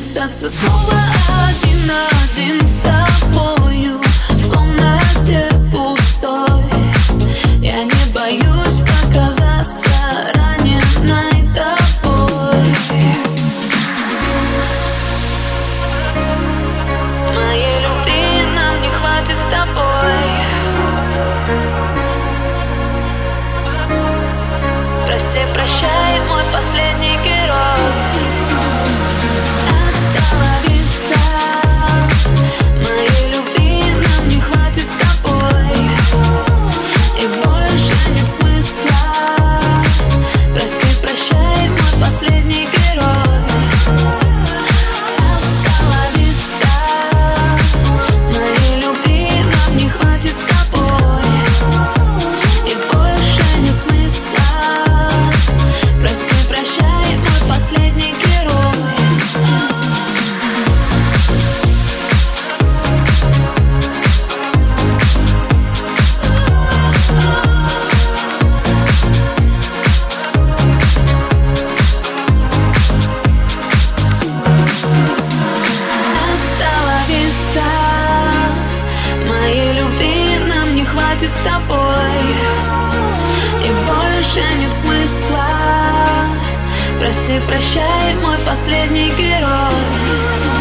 остаться снова один на один с собой будет с тобой. И больше нет смысла. Прости, прощай, мой последний герой.